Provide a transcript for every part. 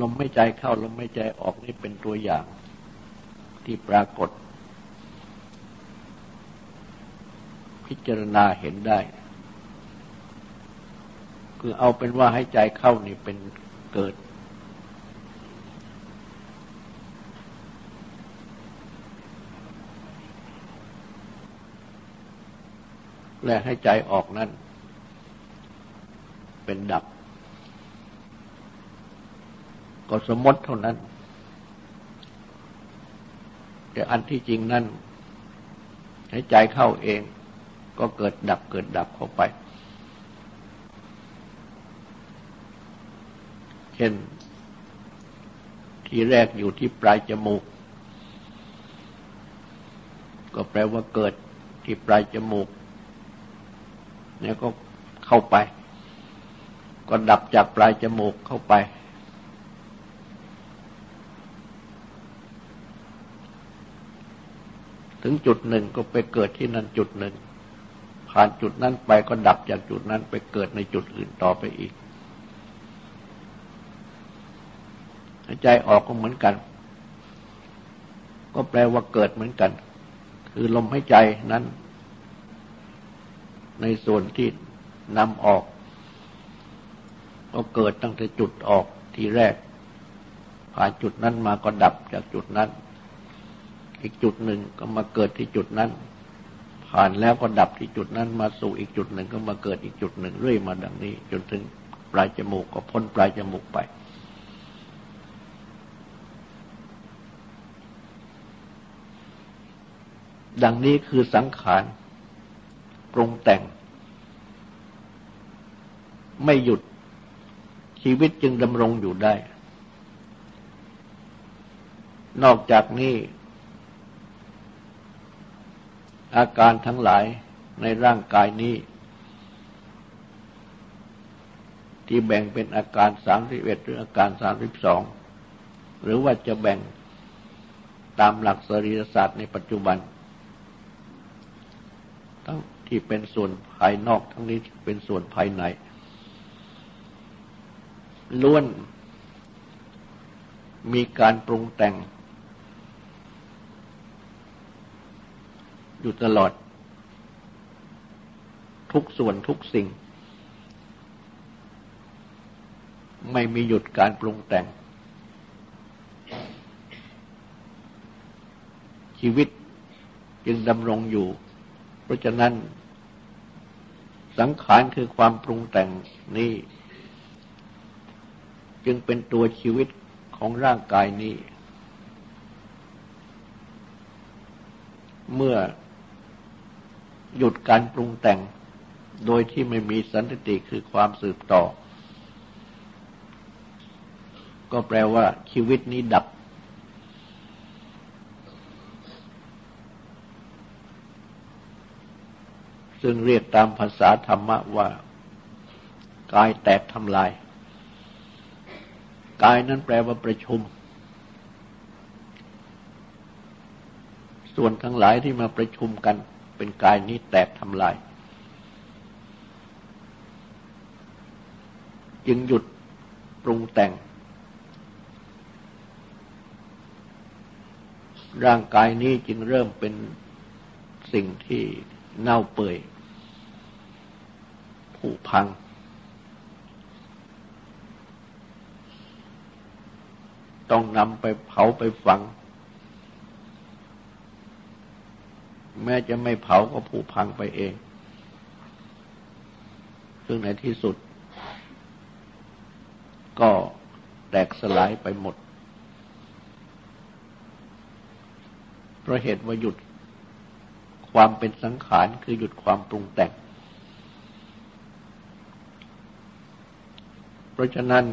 ลมไม่ใจเข้าลมไม่ใจออกนี่เป็นตัวอย่างที่ปรากฏ พิจารณาเห็นได้ คือเอาเป็นว่าให้ใจเข้านี่เป็นเกิด และให้ใจออกนั่นเป็นดับ ก็สมมติเท่านั้น แต่อันที่จริงนั่นให้ใจเข้าเองก็เกิดดับเกิดดับเข้าไป เช่น ที่แรกอยู่ที่ปลายจมูก ก็แปลว่าเกิดที่ปลายจมูก เนี่ยก็เข้าไป ก็ดับจากปลายจมูกเข้าไป ถึงจุดหนึ่งก็ไปเกิดที่นั่นจุดหนึ่ง ผ่านจุดนั้นไปก็ดับจากจุดนั้นไปเกิดในจุดอื่นต่อไปอีกหายใจออกก็เหมือนกัน ก็แปลว่าเกิดเหมือนกัน คือลมหายใจนั้น ในส่วนที่นำออก ก็เกิดตั้งแต่จุดออกทีแรกผ่านจุดนั้นมาก็ดับจากจุดนั้น อีกจุดหนึ่งก็มาเกิดที่จุดนั้น ผ่านแล้วก็ดับที่จุดนั้น มาสู่อีกจุดหนึ่งก็มาเกิดอีกจุดหนึ่งเรื่อยมาดังนี้ จนถึงปลายจมูกก็พ้นปลายจมูกไป ดังนี้คือสังขารปรุงแต่ง ไม่หยุดชีวิตจึงดำรงอยู่ได้ นอกจากนี้ อาการทั้งหลายในร่างกายนี้ ที่แบ่งเป็นอาการสามสิบเอ็ดหรืออาการสามสิบสองหรือว่าจะแบ่งตามหลักสรีรศาสตร์ในปัจจุบันทั้งที่เป็นส่วนภายนอกทั้งนี้เป็นส่วนภายในล้วนมีการปรุงแต่ง อยู่ตลอด ทุกส่วนทุกสิ่ง ไม่มีหยุดการปรุงแต่ง ชีวิตจึงดำรงอยู่ เพราะฉะนั้นสังขารคือความปรุงแต่งนี้ จึงเป็นตัวชีวิตของร่างกายนี้ เมื่อ หยุดการปรุงแต่ง โดยที่ไม่มีสันติคือความสืบต่อ ก็แปลว่าชีวิตนี้ดับ ซึ่งเรียกตามภาษาธรรมะว่า กายแตกทำลาย กายนั้นแปลว่าประชุมส่วนทั้งหลายที่มาประชุมกัน เป็นกายนี้แตกทำลาย จึงหยุดปรุงแต่ง ร่างกายนี้จึงเริ่มเป็นสิ่งที่เน่าเปื่อยผุพัง ต้องนำไปเผาไปฝัง แม้จะไม่เผาก็ผุพังไปเอง ซึ่งในที่สุด ก็แตกสลายไปหมด เพราะเหตุว่าหยุดความเป็นสังขารคือหยุดความปรุงแต่ง เพราะฉะนั้น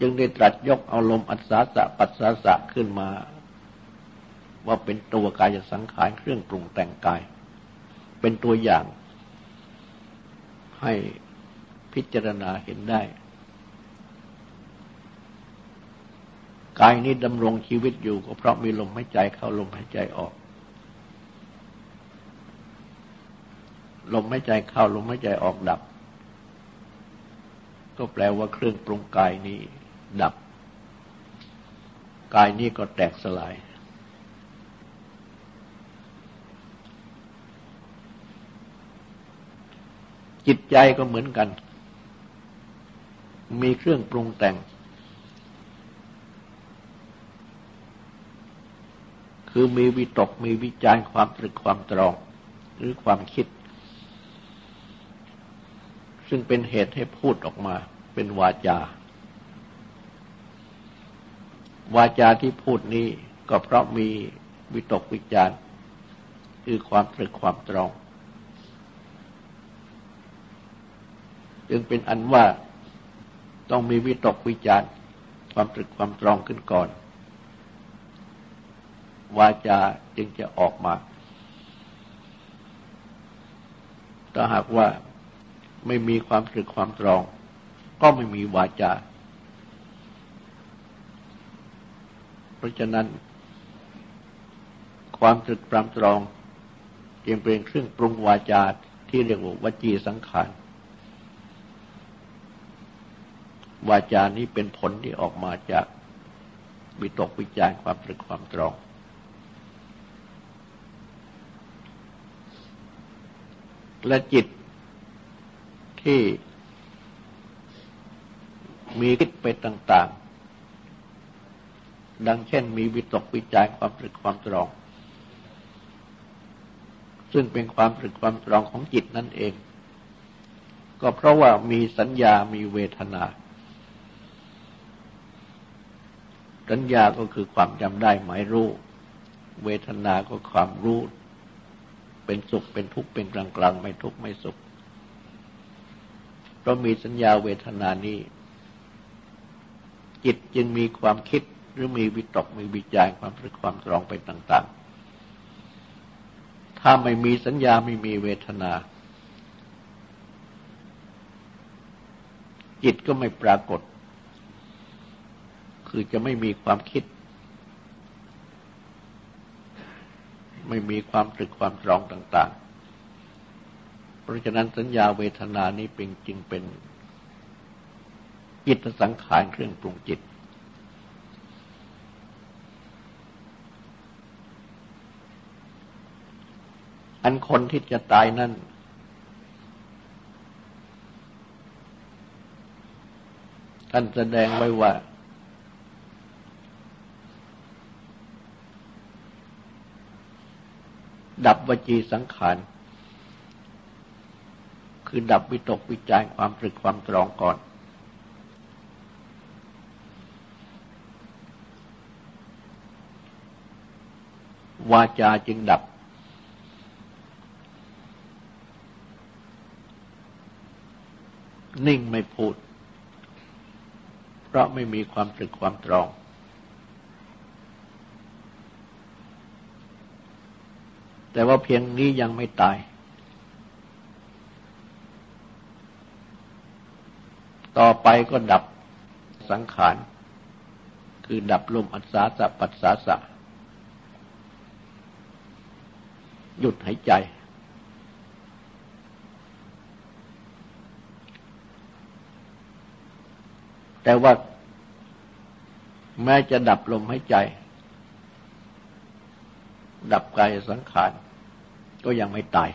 จึงได้ตรัสยกเอาลมอัศสะปัสสะสะขึ้นมา ว่าเป็นตัวกายสังขารเครื่องปรุงแต่งกาย เป็นตัวอย่าง ให้พิจารณาเห็นได้ กายนี้ดำรงชีวิตอยู่ก็เพราะมีลมหายใจเข้าลมหายใจออก ลมหายใจเข้าลมหายใจออกดับ ก็แปลว่าเครื่องปรุงกายนี้ดับ กายนี้ก็แตกสลาย จิตใจก็เหมือนกัน มีเครื่องปรุงแต่ง คือมีวิตกมีวิจารความตรึกความตรอง หรือความคิด ซึ่งเป็นเหตุให้พูดออกมา เป็นวาจา วาจาที่พูดนี้ก็เพราะมีวิตกวิจารคือความตรึกความตรอง จึงเป็นอันว่าต้องมีวิตกวิจารความตรึกความตรองขึ้นก่อน วาจาจึงจะออกมาถ้าหากว่าไม่มีความตรึกความตรอง ก็ไม่มีวาจา เพราะฉะนั้น ความตรึกความตรองจึงเป็นเครื่องปรุงวาจาที่เรียกว่าวจีสังขาร วาจานี้เป็นผลที่ออกมาจากวิตกวิจารความตรึกความตรอง และจิตที่มีคิดไปต่างๆ ดังเช่นมีวิตกวิจารความตรึกความตรอง ซึ่งเป็นความตรึกความตรองของจิตนั่นเอง ก็เพราะว่ามีสัญญามีเวทนา สัญญาก็คือความจำได้หมายรู้ เวทนาก็ความรู้ เป็นสุขเป็นทุกข์เป็นกลางกลางไม่ทุกข์ไม่สุขเราะมีสัญญาเวทนานี้ จิตจึงมีความคิดหรือมีวิตกมีวิจารความรึกความตรองไปต่าง ๆ ถ้าไม่มีสัญญาไม่มีเวทนา จิตก็ไม่ปรากฏ คือจะไม่มีความคิด ไม่มีความตรึกความตรองต่าง ๆ เพราะฉะนั้นสัญญาเวทนานี้เป็นจึงเป็นจิตสังขารเครื่องปรุงจิต อันคนที่จะตายนั้นท่านแสดงไว้ว่า ดับวจีสังขาร คือดับวิตกวิจารความตรึกความตรองก่อน วาจาจึงดับ นิ่งไม่พูด เพราะไม่มีความตรึกความตรอง แต่ว่าเพียงนี้ยังไม่ตาย ต่อไปก็ดับสังขาร คือดับลมอัศาสะปัสสาสะ หยุดหายใจ แต่ว่าแม้จะดับลมหายใจ ดับกายสังขาร ก็ยังไม่ตาย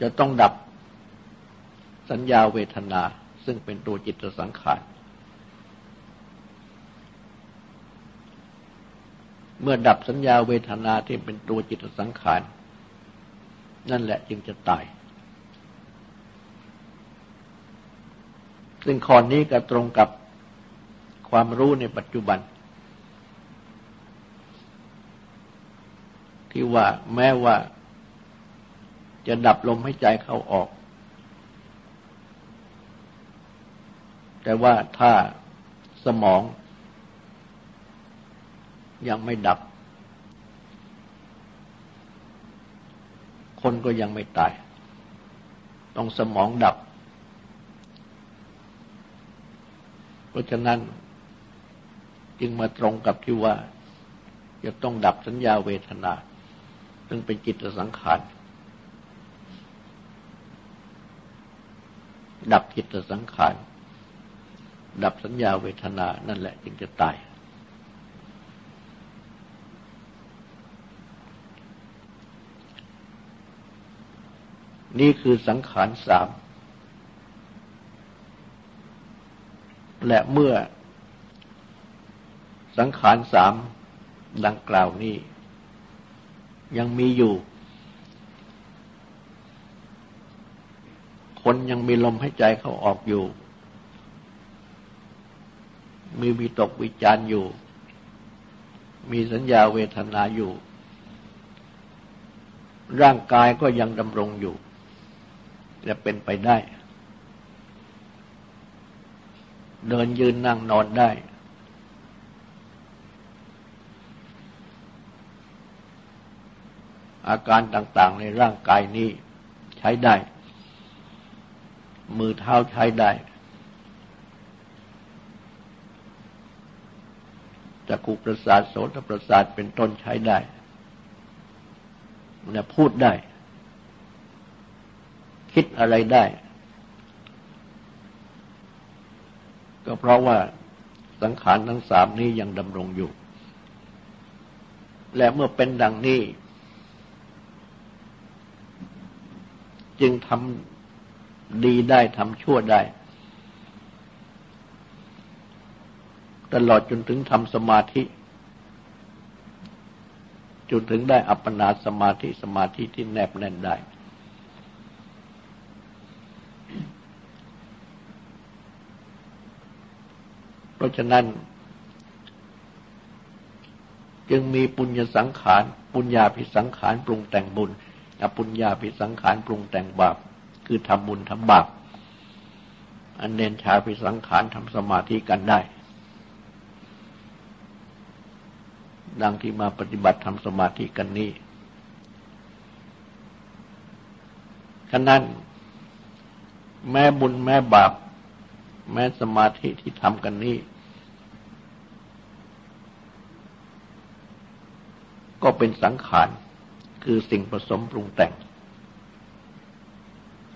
จะต้องดับสัญญาเวทนา ซึ่งเป็นตัวจิตสังขาร เมื่อดับสัญญาเวทนาที่เป็นตัวจิตสังขาร นั่นแหละจึงจะตาย ซึ่งข้อนี้ก็ตรงกับความรู้ในปัจจุบัน ที่ว่าแม้ว่าจะดับลมหายใจเข้าออก แต่ว่าถ้าสมอง ยังไม่ดับ คนก็ยังไม่ตาย ต้องสมองดับ เพราะฉะนั้นจึงมาตรงกับที่ว่าจะต้องดับสัญญาเวทนา ซึ่งเป็นจิตสังขาร ดับจิตสังขาร ดับสัญญาเวทนา นั่นแหละจึงจะตาย นี่คือสังขารสาม และเมื่อสังขารสามดังกล่าวนี้ ยังมีอยู่ คนยังมีลมหายใจเขาออกอยู่ มีวิตกวิจารอยู่ มีสัญญาเวทนาอยู่ ร่างกายก็ยังดำรงอยู่จะเป็นไปได้ เดินยืนนั่งนอนได้ อาการต่างๆในร่างกายนี้ใช้ได้ มือเท้าใช้ได้จักรุประสาทโสตประสาทเป็นต้นใช้ได้เนี่ยพูดได้ คิดอะไรได้ ก็เพราะว่าสังขารทั้งสามนี้ยังดำรงอยู่ และเมื่อเป็นดังนี้ จึงทำดีได้ทำชั่วได้ ตลอดจนถึงทำสมาธิ จนถึงได้อัปปนาสมาธิสมาธิที่แนบแน่นได้ เพราะฉะนั้น จึงมีปุญญสังขาร ปุญญาภิสังขารปรุงแต่งบุญ อปุญญาภิสังขารปรุงแต่งบาป คือทำบุญทำบาป อันเนนชาภิสังขารทำสมาธิกันได้ ดังที่มาปฏิบัติทำสมาธิกันนี้ฉะนั้น แม้บุญแม้บาป แม้สมาธิที่ทำกันนี้ ก็เป็นสังขาร คือสิ่งผสมปรุงแต่ง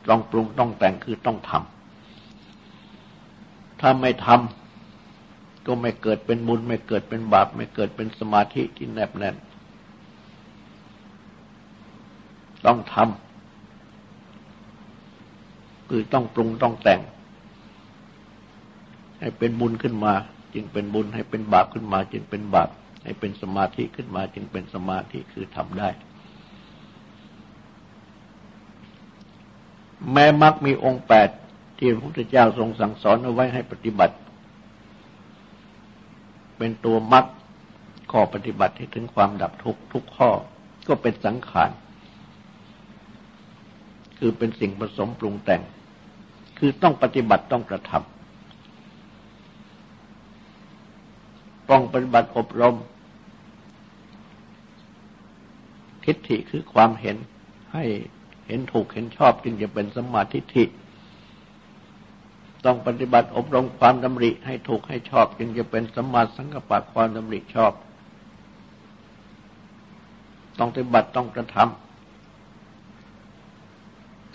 ต้องปรุงต้องแต่งคือต้องทำ ถ้าไม่ทำก็ไม่เกิดเป็นบุญไม่เกิดเป็นบาป ไม่เกิดเป็นสมาธิที่แนบแน่น ต้องทำคือต้องปรุงต้องแต่ง ให้เป็นบุญขึ้นมา จึงเป็นบุญให้เป็นบาปขึ้นมา จึงเป็นบาปให้เป็นสมาธิขึ้นมาจึงเป็นสมาธิคือทำได้ แม้มรรคมีองค์แปดที่พระพุทธเจ้าทรงสั่งสอนเอาไว้ให้ปฏิบัติ เป็นตัวมรรคข้อปฏิบัติให้ถึงความดับทุกทุกข้อก็เป็นสังขาร คือเป็นสิ่งผสมปรุงแต่ง คือต้องปฏิบัติต้องกระทำต้องปฏิบัติอบรม ทิฏฐิคือความเห็นให้ เห็นถูกเห็นชอบจึงจะเป็นสมาธิิต้องปฏิบัติอบรมความดำริให้ถูกให้ชอบ จึงจะเป็นสมาสังกปะความดำริชอบ ต้องปฏิบัติต้องกระทำ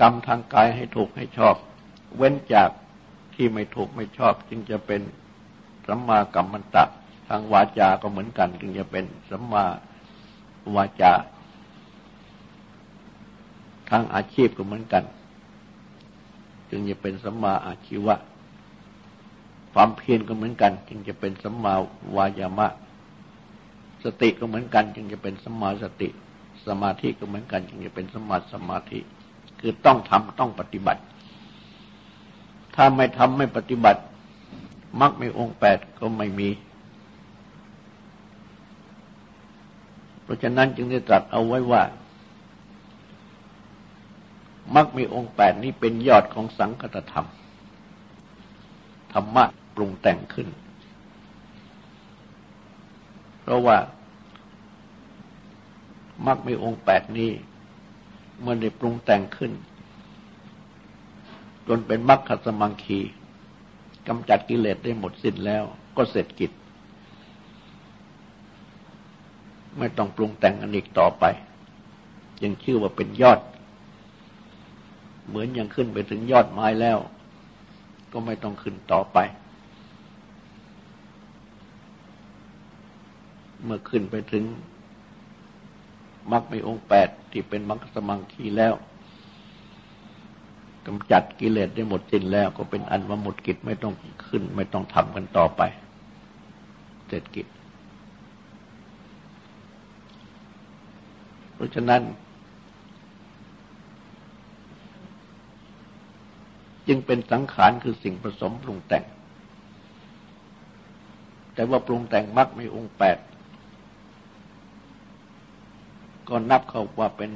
กรรมทางกายให้ถูกให้ชอบ เว้นจากที่ไม่ถูกไม่ชอบ จึงจะเป็นสัมมากรรมันตะทางวาจาก็เหมือนกัน จึงจะเป็นสัมมาวาจา ทางอาชีพก็เหมือนกัน จึงจะเป็นสัมมาอาชีวะ ความเพียรก็เหมือนกัน จึงจะเป็นสัมมาวายามะ สติก็เหมือนกัน จึงจะเป็นสัมมาสติ สมาธิก็เหมือนกัน จึงจะเป็นสัมมาสมาธิ คือต้องทำต้องปฏิบัติ ถ้าไม่ทำไม่ปฏิบัติมรรคไม่องค์แปดก็ไม่มี เพราะฉะนั้นจึงได้ตรัสเอาไว้ว่า มักมีองค์แปดนี้เป็นยอดของสังคตธรรม ธรรมะปรุงแต่งขึ้น เพราะว่ามักมีองค์แปดนี้มื่อได้ปรุงแต่งขึ้น จนเป็นมรรคสมังคีกำจัดกิเลสได้หมดสิ้นแล้วก็เสร็จกิจ ไม่ต้องปรุงแต่งอันอีกต่อไป ยังชื่อว่าเป็นยอด เหมือนยังขึ้นไปถึงยอดไม้แล้ว ก็ไม่ต้องขึ้นต่อไป เมื่อขึ้นไปถึงมรรคมีองค์แปดที่เป็นมรรคสมังคีแล้วกำจัดกิเลสได้หมดสิ้นแล้ว ก็เป็นอันว่าหมดกิจไม่ต้องขึ้น ไม่ต้องทำกันต่อไปเสร็จกิจ เพราะฉะนั้น จึงเป็นสังขารคือสิ่งผสมปรุงแต่ง แต่ว่าปรุงแต่งมักมีองค์แปดก็นับเข้าว่าเป็น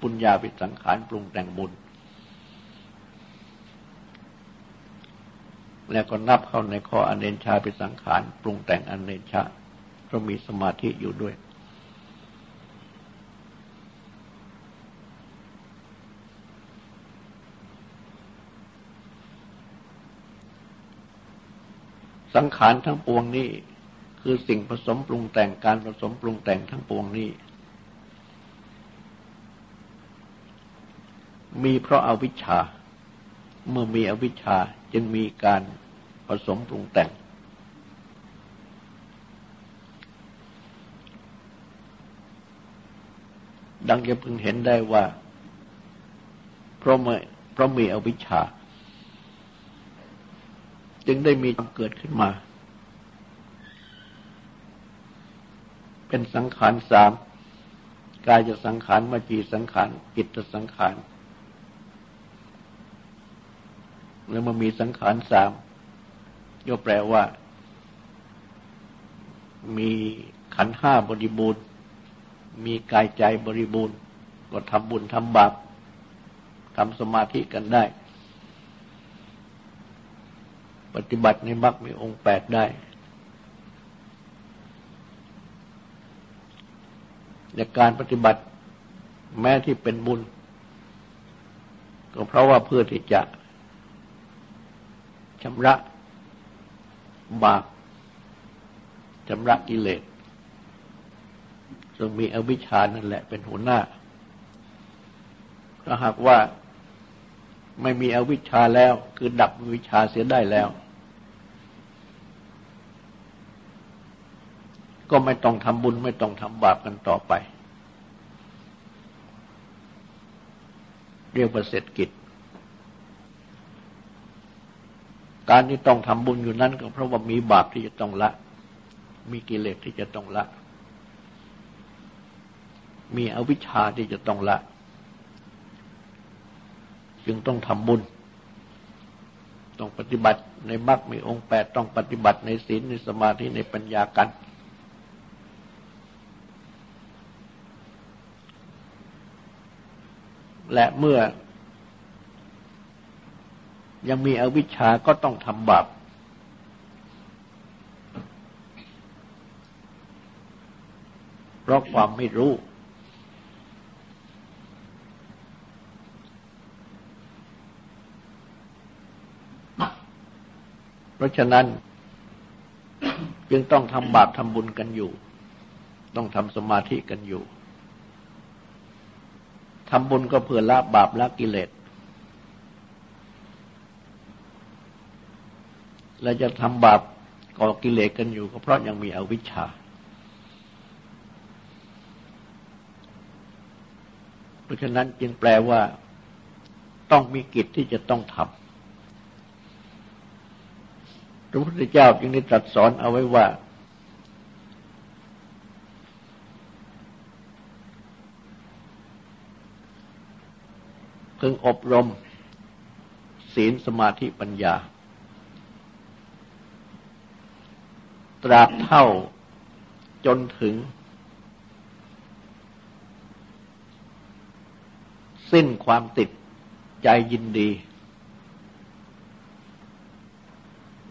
ปุญญาปิสังขารปรุงแต่งบุญ แล้วก็นับเข้าในข้ออเนนชาปิสังขารปรุงแต่งอเนนชาเพราะมีสมาธิอยู่ด้วย สังขารทั้งปวงนี้ คือสิ่งผสมปรุงแต่งการผสมปรุงแต่งทั้งปวงนี้ มีเพราะอาวิชชา เมื่อมีอวิชชาจึงมีการผสมปรุงแต่ง ดังจะพึงเห็นได้ว่า เพราะมเพราะมีอวิชชา จึงได้มีเกิดขึ้นมา เป็นสังขารสามกายจะสังขารมาจีสังขารจิตสังขารแล้วมันมีสังขารสามย่อแปลว่า มีขันห้าบริบูรณ์ มีกายใจบริบูรณ์ ก็ทำบุญทำบาปทำสมาธิกันได้ ปฏิบัติในมรรคมีองค์แปดได้ ในการปฏิบัติแม้ที่เป็นบุญ ก็เพราะว่าเพื่อที่จะชำระบาปชำระกิเลสซึ่งมีอวิชชานั่นแหละเป็นหัวหน้าถ้าหากว่า ไม่มีอวิชชาแล้ว คือดับวิชาเสียได้แล้ว ก็ไม่ต้องทำบุญไม่ต้องทำบาปกันต่อไป เรียกว่าเสร็จกิจ การที่ต้องทำบุญอยู่นั้นก็เพราะว่ามีบาปที่จะต้องละ มีกิเลสที่จะต้องละ มีอวิชชาที่จะต้องละ จึงต้องทำบุญ ต้องปฏิบัติในมรรคมีองค์แปดต้องปฏิบัติในศีลในสมาธิในปัญญากัน และเมื่อ ยังมีอวิชชาก็ต้องทำบาปเพราะความไม่รู้ เพราะฉะนั้น จึงต้องทำบาปทำบุญกันอยู่ ต้องทำสมาธิกันอยู่ทำบุญก็เพื่อละบาปละกิเลสและจะทำบาปก่อกิเลสกันอยู่ก็เพราะยังมีอวิชชา เพราะฉะนั้นจึงแปลว่า ต้องมีกิจที่จะต้องทำ ระพุทธเจ้าจึงได้ตรัสสอนเอาไว้ว่าเพิ่งอบรม ศีลสมาธิปัญญา ตราบเท่าจนถึง สิ้นความติดใจยินดี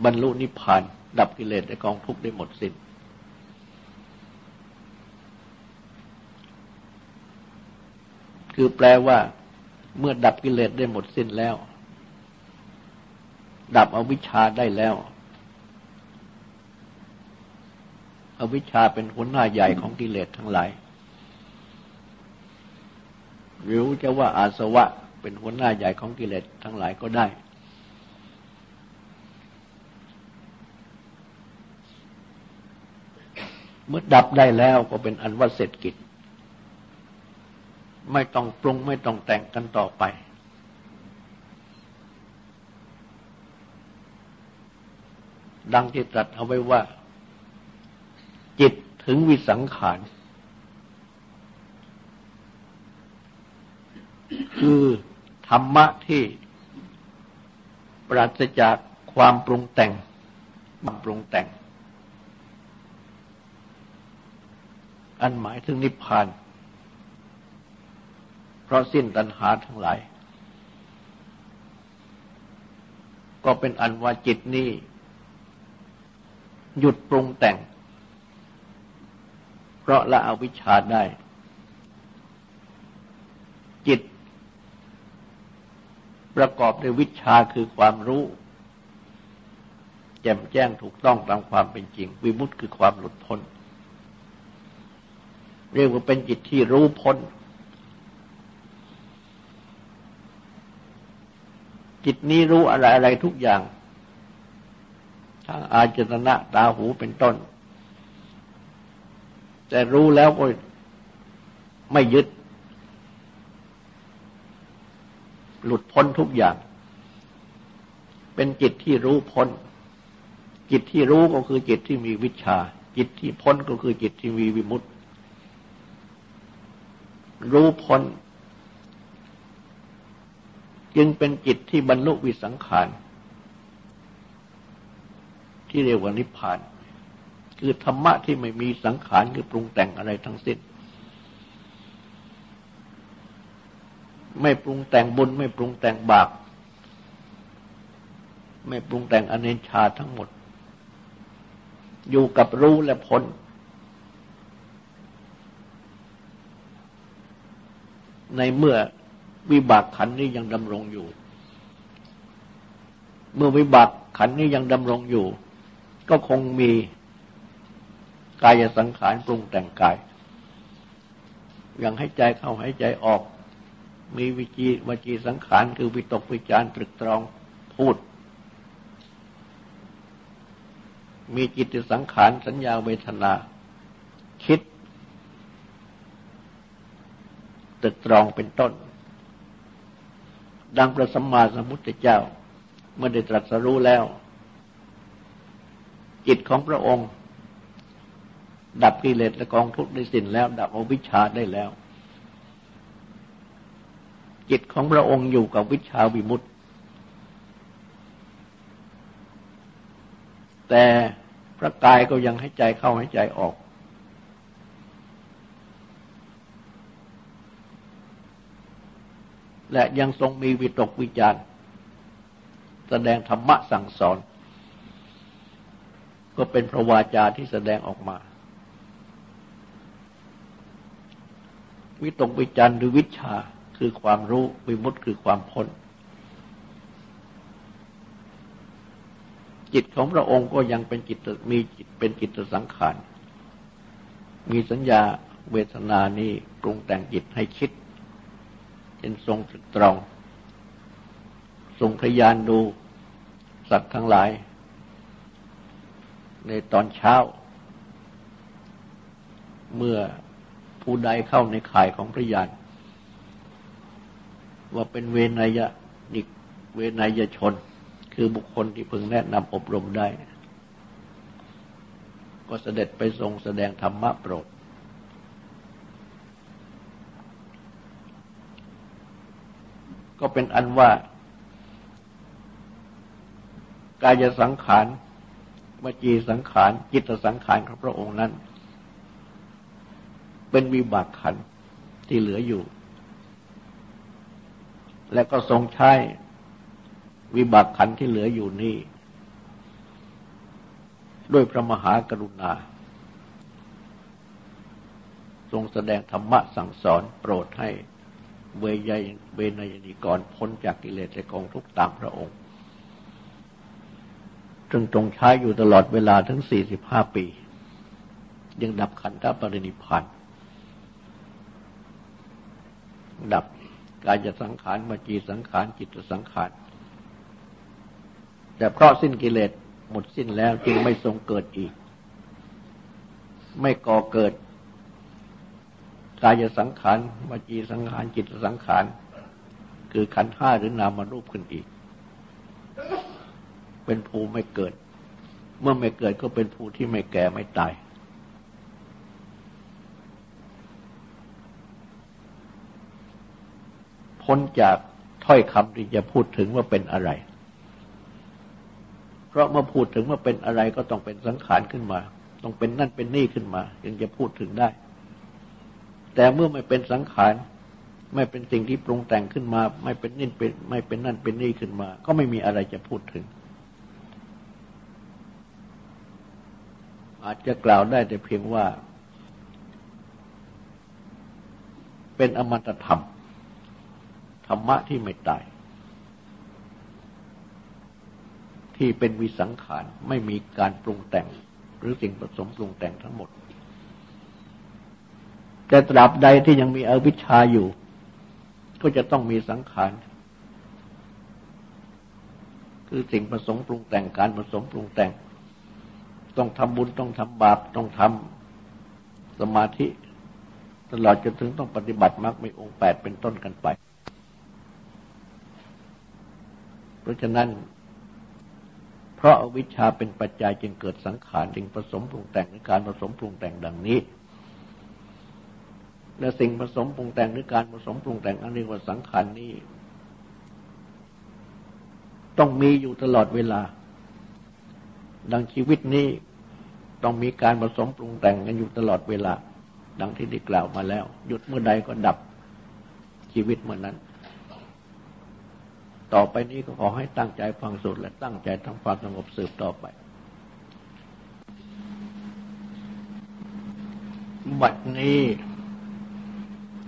บรรลุนิพพาน ดับกิเลสในกองทุกข์ได้หมดสิ้น คือแปลว่า เมื่อดับกิเลสได้หมดสิ้นแล้ว ดับอวิชชาได้แล้วอวิชชาเป็นหัวหน้าใหญ่ของกิเลสทั้งหลาย หรือจะว่าอาสวะเป็นหัวหน้าใหญ่ของกิเลสทั้งหลายก็ได้ เมื่อดับได้แล้วก็เป็นอันว่าเสร็จกิจ ไม่ต้องปรุงไม่ต้องแต่งกันต่อไป ดังที่ตรัสเอาไว้ว่า จิตถึงวิสังขารคือธรรมะที่ปราศจากความปรุงแต่งบังปรุงแต่ง อันหมายถึงนิพพาน เพราะสิ้นตัณหาทั้งหลาย ก็เป็นอันว่าจิตนี้ หยุดปรุงแต่ง เพราะละอวิชชาได้ จิต ประกอบด้วยวิชาคือความรู้แจ่มแจ้งถูกต้องตามความเป็นจริง วิมุตติคือความหลุดพ้น เรียกว่าเป็นจิตที่รู้พ้น จิตนี้รู้อะไรอะไรทุกอย่างทางอาจตนะตาหูเป็นต้น แต่รู้แล้วก็ไม่ยึด หลุดพ้นทุกอย่าง เป็นจิตที่รู้พ้น จิตที่รู้ก็คือจิตที่มีวิชา จิตที่พ้นก็คือจิตที่มีวิมุตติ รู้พ้น จึงเป็นจิตที่บรรลุวิสังขารที่เรียกว่านิพพาน คือธรรมะที่ไม่มีสังขารคือปรุงแต่งอะไรทั้งสิ้น ไม่ปรุงแต่งบุญไม่ปรุงแต่งบาปไม่ปรุงแต่งอเนชาทั้งหมด อยู่กับรู้และพ้น ในเมื่อวิบากขันนี้ยังดำรงอยู่ เมื่อวิบากขันนี้ยังดำรงอยู่ ก็คงมีกายสังขารปรุงแต่งกาย ยังให้ใจเข้าให้ใจออก มีวิจีวจีสังขารคือวิตกวิจารตรึกตรองพูด มีจิตสังขารสัญญาเวทนา คิด ตรึกตรองเป็นต้น ดังพระสัมมาสัมพุทธเจ้า เมื่อได้ตรัสรู้แล้ว จิตของพระองค์ ดับกิเลสและกองทุกข์ได้สิ้นแล้ว ดับอวิชชาได้แล้ว จิตของพระองค์อยู่กับวิชาวิมุตติ แต่พระกายก็ยังให้ใจเข้าให้ใจออก และยังทรงมีวิตกวิจารแสดงธรรมะสั่งสอน ก็เป็นพระวาจาที่แสดงออกมา วิตกวิจารหรือวิชาคือความรู้วิมุตติคือความพ้น จิตของพระองค์ก็ยังเป็นจิตมีจิตเป็นจิตสังขาร มีสัญญาเวทนานี้ปรุงแต่งจิตให้คิด เป็นทรงตรึกตรองทรงพยานดูสัตว์ทั้งหลาย ในตอนเช้า เมื่อผู้ใดเข้าในข่ายของพระยานว่าเป็นเวนยะนิกเวนยชน คือบุคคลที่พึงแนะนำอบรมได้ ก็เสด็จไปทรงแสดงธรรมะโปรด ก็เป็นอันว่า กายสังขารวจีสังขาร จิตสังขารของพระองค์นั้น เป็นวิบากขันที่เหลืออยู่ และก็ทรงใช้วิบากขันที่เหลืออยู่นี้ด้วยพระมหากรุณา ทรงแสดงธรรมะสั่งสอนโปรดให้ เวยยเวนยนิกรพ้นจากกิเลสและกองทุกตามพระองค์จึงตรงใช้อยู่ตลอดเวลาถึงสี่สิบห้าปี ยังดับขันธปรินิพานดับกายสังขารมจีสังขารจิตสังขาร แต่เพราะสิ้นกิเลสหมดสิ้นแล้วจึงไม่ทรงเกิดอีก ไม่ก่อเกิดายสังขารวจีสังขารจิตสังขาร คือขันธ์ห้าหรือนามารูปขึ้นอีก เป็นภูไม่เกิด เมื่อไม่เกิดก็เป็นภูที่ไม่แก่ไม่ตาย พ้นจากถ้อยคำที่จะพูดถึงว่าเป็นอะไร เพราะเมื่อพูดถึงว่าเป็นอะไรก็ต้องเป็นสังขารขึ้นมา ต้องเป็นนั่นเป็นนี่ขึ้นมาจึงจะพูดถึงได้ แต่เมื่อไม่เป็นสังขาร ไม่เป็นสิ่งที่ปรุงแต่งขึ้นมา ไม่เป็นนิ่เป็นไม่เป็นนั่นเป็นนี่ขึ้นมา ก็ไม่มีอะไรจะพูดถึง อาจจะกล่าวได้แต่เพียงว่า เป็นอมตะธรรม ธรรมะที่ไม่ตาย ที่เป็นวิสังขาร ไม่มีการปรุงแต่ง หรือสิ่งผสมปรุงแต่งทั้งหมด แต่ตราบใดที่ยังมีอวิชชาอยู่ ก็จะต้องมีสังขาร คือสิ่งผสมปรุงแต่งการผสมปรุงแต่ง ต้องทำบุญต้องทำบาปต้องทำสมาธิ ตลอดจนถึงต้องปฏิบัติมรรคมีองค์แปดเป็นต้นกันไป เพราะฉะนั้น เพราะอวิชชาเป็นปัจจัยจึงเกิดสังขารจึงผสมปรุงแต่งในการผสมปรุงแต่งดังนี้ และสิ่งผสมปรุงแต่งหรือการผสมปรุงแต่งอันเรียกว่าสังขารนี้ ต้องมีอยู่ตลอดเวลา ดังชีวิตนี้ต้องมีการผสมปรุงแต่งกันอยู่ตลอดเวลา ดังที่ได้กล่าวมาแล้ว หยุดเมื่อใดก็ดับชีวิตเมื่อนั้น ต่อไปนี้ก็ขอให้ตั้งใจฟังสุดและตั้งใจทำความสงบสืบต่อไปบัดนี้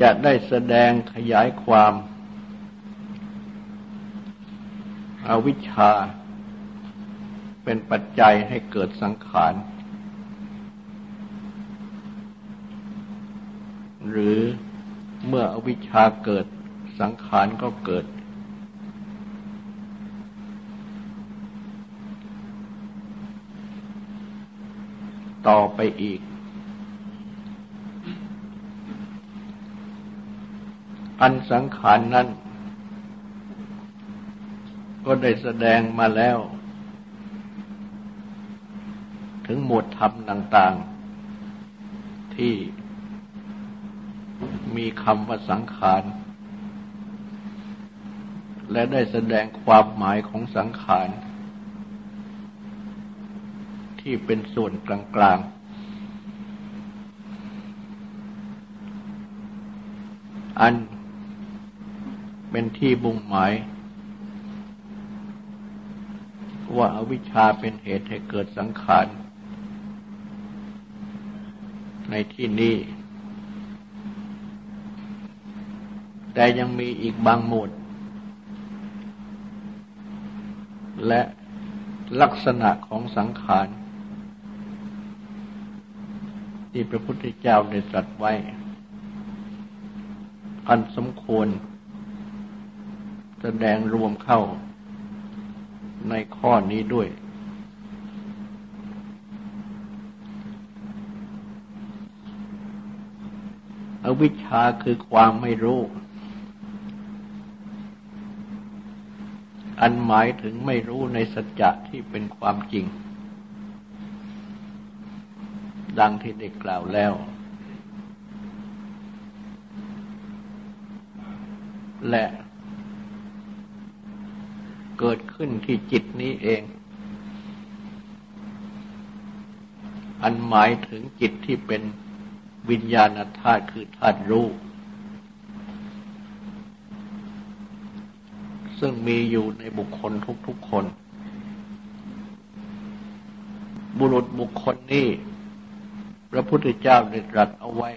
จะได้แสดงขยายความอาวิชชา เป็นปัจจัยให้เกิดสังขาร หรือเมื่ออวิชชาเกิดสังขารก็เกิด ต่อไปอีก อันสังขารนนั้น ก็ได้แสดงมาแล้ว ถึงหมวดธรรมต่าง ๆ ที่มีคำว่าสังขาร และได้แสดงความหมายของสังขาร ที่เป็นส่วนกลาง ๆอัน เป็นที่บุ่งหมาย ว่าอาวิชชาเป็นเหตุให้เกิดสังขาร ในที่นี้ แต่ยังมีอีกบางหมวดและลักษณะของสังขาร ที่พระพุทธเจ้าได้ตรัสไว้ อันสมควร แสดงรวมเข้าในข้อนี้ด้วย อวิชชาคือความไม่รู้ อันหมายถึงไม่รู้ในสัจจะที่เป็นความจริง ดังที่ได้กล่าวแล้ว และ เกิดขึ้นที่จิตนี้เอง อันหมายถึงจิตที่เป็นวิญญาณธาตุคือธาตุรู้ ซึ่งมีอยู่ในบุคคลทุกๆคน บุรุษบุคคลนี้ พระพุทธเจ้าได้ตรัสเอาไว้